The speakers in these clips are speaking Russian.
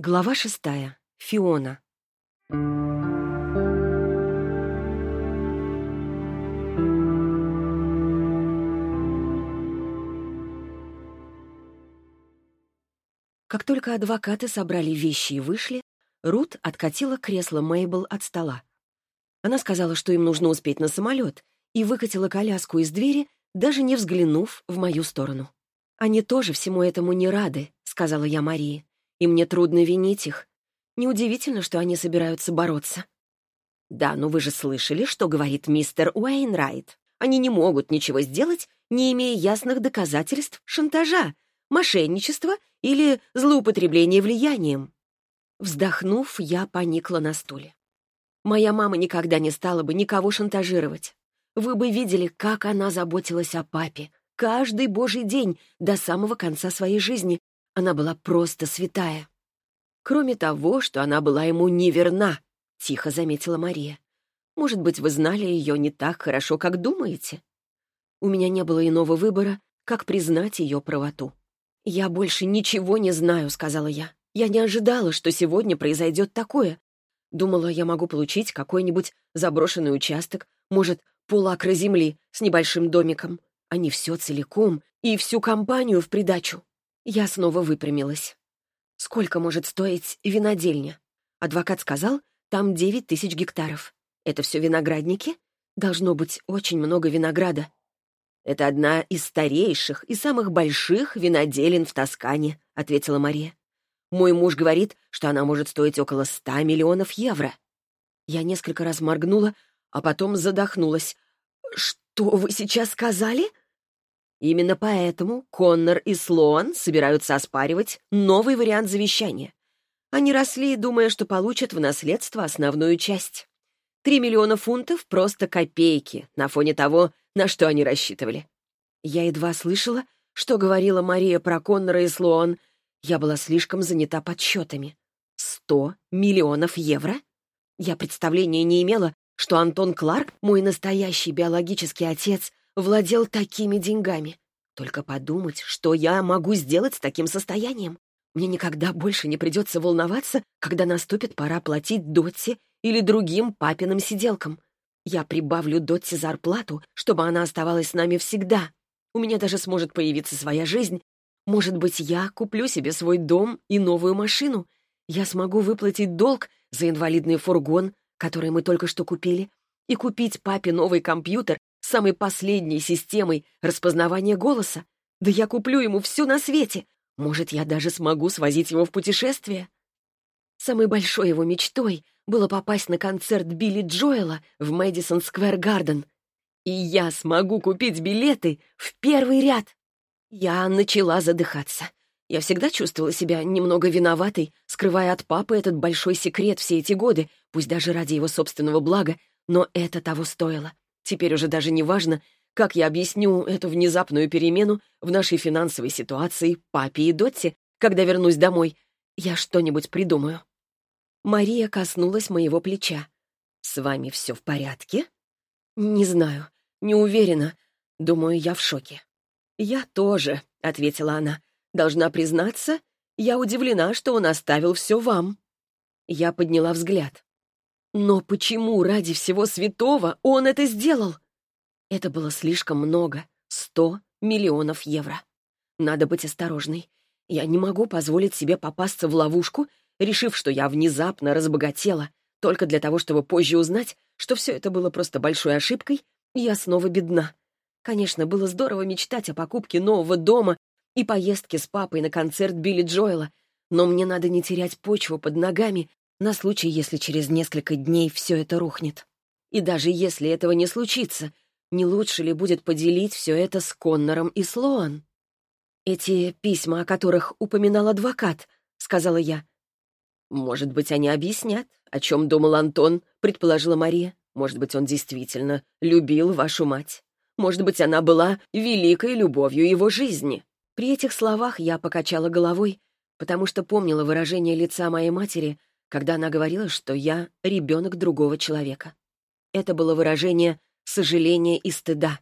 Глава шестая. Фиона. Как только адвокаты собрали вещи и вышли, Рут откатила кресло Мейбл от стола. Она сказала, что им нужно успеть на самолет, и выкатила коляску из двери, даже не взглянув в мою сторону. «Они тоже всему этому не рады», — сказала я Марии и мне трудно винить их. Неудивительно, что они собираются бороться. Да, но вы же слышали, что говорит мистер Уэйнрайт. Они не могут ничего сделать, не имея ясных доказательств шантажа, мошенничества или злоупотребления влиянием. Вздохнув, я поникла на стуле. Моя мама никогда не стала бы никого шантажировать. Вы бы видели, как она заботилась о папе. Каждый божий день до самого конца своей жизни, она была просто святая. Кроме того, что она была ему неверна, — тихо заметила Мария. «Может быть, вы знали ее не так хорошо, как думаете?» У меня не было иного выбора, как признать ее правоту. «Я больше ничего не знаю», — сказала я. «Я не ожидала, что сегодня произойдет такое. Думала, я могу получить какой-нибудь заброшенный участок, может, полакра земли с небольшим домиком, а не все целиком и всю компанию в придачу. Я снова выпрямилась. «Сколько может стоить винодельня?» Адвокат сказал, там девять тысяч гектаров. Это все виноградники? Должно быть очень много винограда. Это одна из старейших и самых больших виноделин в Тоскане, ответила Мария. Мой муж говорит, что она может стоить около ста миллионов евро. Я несколько раз моргнула, а потом задохнулась. «Что вы сейчас сказали?» Именно поэтому Коннор и Слоан собираются оспаривать новый вариант завещания. Они росли, думая, что получат в наследство основную часть. Три миллиона фунтов — просто копейки на фоне того, на что они рассчитывали. Я едва слышала, что говорила Мария про Коннора и Слоан. Я была слишком занята подсчетами. Сто миллионов евро? Я представления не имела, что Антон Кларк, мой настоящий биологический отец, владел такими деньгами. Только подумать, что я могу сделать с таким состоянием. Мне никогда больше не придется волноваться, когда наступит пора платить Дотти или другим папиным сиделкам. Я прибавлю Дотти зарплату, чтобы она оставалась с нами всегда. У меня даже сможет появиться своя жизнь. Может быть, я куплю себе свой дом и новую машину. Я смогу выплатить долг за инвалидный фургон, который мы только что купили, и купить папе новый компьютер самой последней системой распознавания голоса. Да я куплю ему все на свете. Может, я даже смогу свозить его в путешествие. Самой большой его мечтой было попасть на концерт Билли Джоэла в Мэдисон Сквер Гарден. И я смогу купить билеты в первый ряд. Я начала задыхаться. Я всегда чувствовала себя немного виноватой, скрывая от папы этот большой секрет все эти годы, пусть даже ради его собственного блага, но это того стоило. Теперь уже даже не важно, как я объясню эту внезапную перемену в нашей финансовой ситуации папе и Дотте, когда вернусь домой. Я что-нибудь придумаю. Мария коснулась моего плеча. «С вами все в порядке?» «Не знаю, не уверена. Думаю, я в шоке». «Я тоже», — ответила она. «Должна признаться, я удивлена, что он оставил все вам». Я подняла взгляд. Но почему ради всего святого он это сделал? Это было слишком много. Сто миллионов евро. Надо быть осторожной. Я не могу позволить себе попасться в ловушку, решив, что я внезапно разбогатела, только для того, чтобы позже узнать, что все это было просто большой ошибкой, и я снова бедна. Конечно, было здорово мечтать о покупке нового дома и поездке с папой на концерт Билли Джоэла, но мне надо не терять почву под ногами на случай, если через несколько дней все это рухнет. И даже если этого не случится, не лучше ли будет поделить все это с Коннором и Слоан? «Эти письма, о которых упоминал адвокат», — сказала я. «Может быть, они объяснят, о чем думал Антон», — предположила Мария. «Может быть, он действительно любил вашу мать. Может быть, она была великой любовью его жизни». При этих словах я покачала головой, потому что помнила выражение лица моей матери, когда она говорила, что я ребенок другого человека. Это было выражение сожаления и стыда.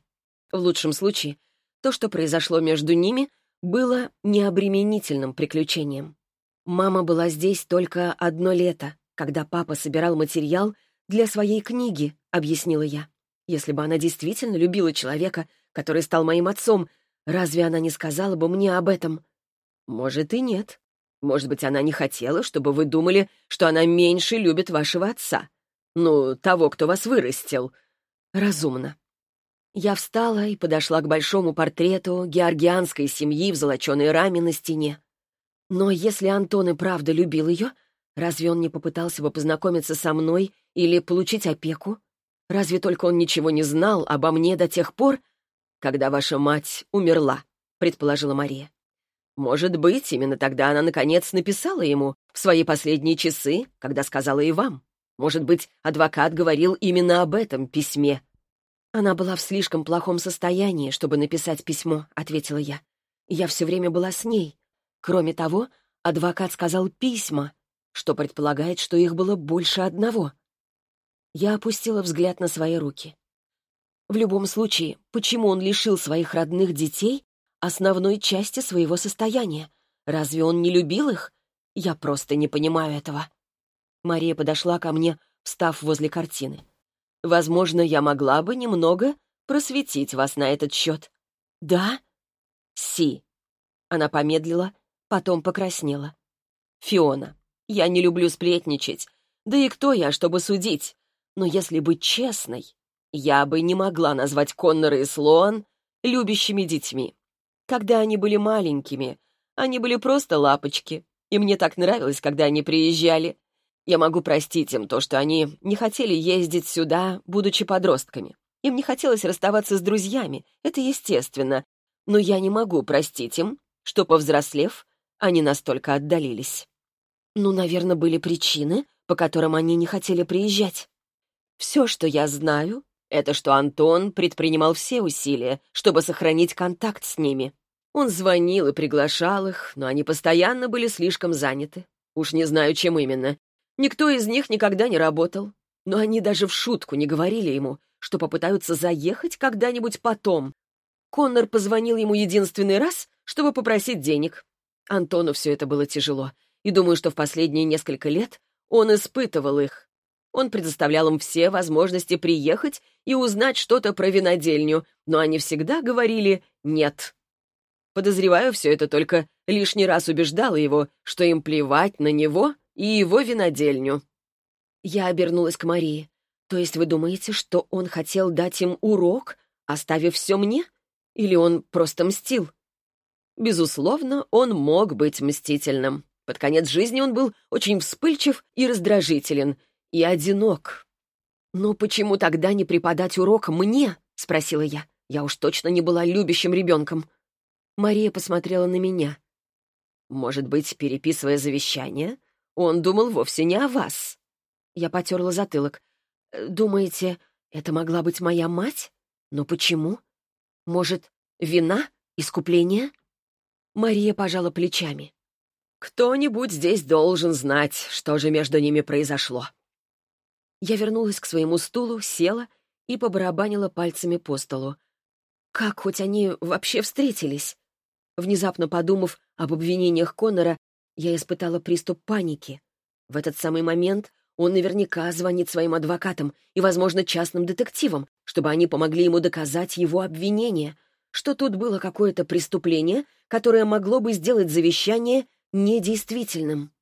В лучшем случае, то, что произошло между ними, было необременительным приключением. Мама была здесь только одно лето, когда папа собирал материал для своей книги, объяснила я. Если бы она действительно любила человека, который стал моим отцом, разве она не сказала бы мне об этом? Может и нет. Может быть, она не хотела, чтобы вы думали, что она меньше любит вашего отца. Ну, того, кто вас вырастил. Разумно. Я встала и подошла к большому портрету георгианской семьи в золоченой раме на стене. Но если Антон и правда любил ее, разве он не попытался бы познакомиться со мной или получить опеку? Разве только он ничего не знал обо мне до тех пор, когда ваша мать умерла, предположила Мария. Может быть, именно тогда она, наконец, написала ему в свои последние часы, когда сказала и вам. Может быть, адвокат говорил именно об этом письме, «Она была в слишком плохом состоянии, чтобы написать письмо», — ответила я. «Я все время была с ней. Кроме того, адвокат сказал письма, что предполагает, что их было больше одного». Я опустила взгляд на свои руки. В любом случае, почему он лишил своих родных детей основной части своего состояния? Разве он не любил их? Я просто не понимаю этого. Мария подошла ко мне, встав возле картины. Возможно, я могла бы немного просветить вас на этот счет. Да? Си. Она помедлила, потом покраснела. Фиона, я не люблю сплетничать. Да и кто я, чтобы судить? Но если быть честной, я бы не могла назвать Коннора и Слоан любящими детьми. Когда они были маленькими, они были просто лапочки, и мне так нравилось, когда они приезжали. Я могу простить им то, что они не хотели ездить сюда, будучи подростками. Им не хотелось расставаться с друзьями, это естественно. Но я не могу простить им, что, повзрослев, они настолько отдалились. Ну, наверное, были причины, по которым они не хотели приезжать. Все, что я знаю, это что Антон предпринимал все усилия, чтобы сохранить контакт с ними. Он звонил и приглашал их, но они постоянно были слишком заняты. Уж не знаю, чем именно. Никто из них никогда не работал, но они даже в шутку не говорили ему, что попытаются заехать когда-нибудь потом. Коннор позвонил ему единственный раз, чтобы попросить денег. Антону все это было тяжело, и думаю, что в последние несколько лет он испытывал их. Он предоставлял им все возможности приехать и узнать что-то про винодельню, но они всегда говорили «нет». Подозреваю, все это только лишний раз убеждало его, что им плевать на него — и его винодельню». Я обернулась к Марии. «То есть вы думаете, что он хотел дать им урок, оставив все мне? Или он просто мстил?» Безусловно, он мог быть мстительным. Под конец жизни он был очень вспыльчив и раздражителен, и одинок. «Но почему тогда не преподать урок мне?» — спросила я. Я уж точно не была любящим ребенком. Мария посмотрела на меня. «Может быть, переписывая завещание, он думал вовсе не о вас». Я потерла затылок. «Э, «Думаете, это могла быть моя мать? Но почему? Может, вина? Искупление?» Мария пожала плечами. «Кто-нибудь здесь должен знать, что же между ними произошло». Я вернулась к своему стулу, села и побарабанила пальцами по столу. Как хоть они вообще встретились? Внезапно подумав об обвинениях Коннора, я испытала приступ паники. В этот самый момент он наверняка звонит своим адвокатам и, возможно, частным детективам, чтобы они помогли ему доказать его обвинение, что тут было какое-то преступление, которое могло бы сделать завещание недействительным.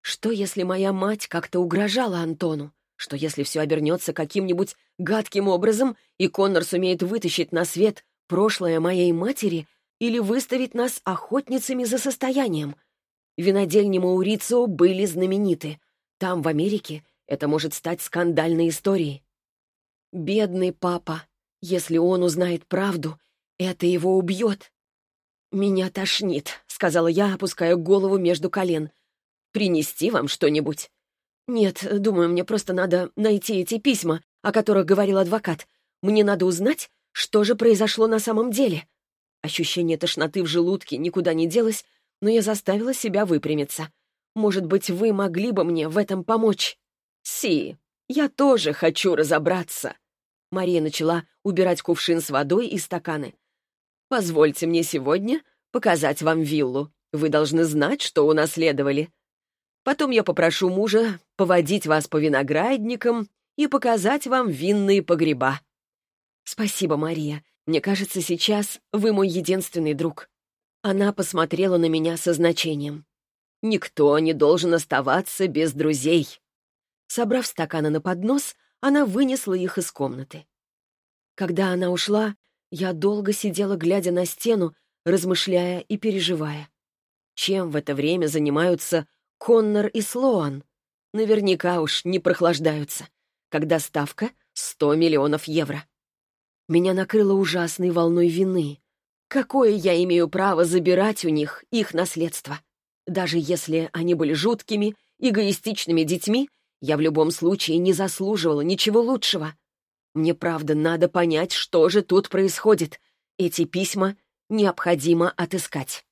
Что, если моя мать как-то угрожала Антону? Что, если все обернется каким-нибудь гадким образом, и Коннор сумеет вытащить на свет прошлое моей матери или выставить нас охотницами за состоянием — Винодельни Маурицо были знамениты. Там, в Америке, это может стать скандальной историей. Бедный папа. Если он узнает правду, это его убьет. «Меня тошнит», — сказала я, опуская голову между колен. «Принести вам что-нибудь?» «Нет, думаю, мне просто надо найти эти письма, о которых говорил адвокат. Мне надо узнать, что же произошло на самом деле». Ощущение тошноты в желудке никуда не делось, но я заставила себя выпрямиться. Может быть, вы могли бы мне в этом помочь? Си, я тоже хочу разобраться. Мария начала убирать кувшин с водой и стаканы. Позвольте мне сегодня показать вам виллу. Вы должны знать, что унаследовали. Потом я попрошу мужа поводить вас по виноградникам и показать вам винные погреба. Спасибо, Мария. Мне кажется, сейчас вы мой единственный друг. Она посмотрела на меня со значением. Никто не должен оставаться без друзей. Собрав стаканы на поднос, она вынесла их из комнаты. Когда она ушла, я долго сидела, глядя на стену, размышляя и переживая. Чем в это время занимаются Коннор и Слоан? Наверняка уж не прохлаждаются, когда ставка — 100 миллионов евро. Меня накрыло ужасной волной вины. Какое я имею право забирать у них их наследство? Даже если они были жуткими, эгоистичными детьми, я в любом случае не заслуживала ничего лучшего. Мне правда надо понять, что же тут происходит. Эти письма необходимо отыскать.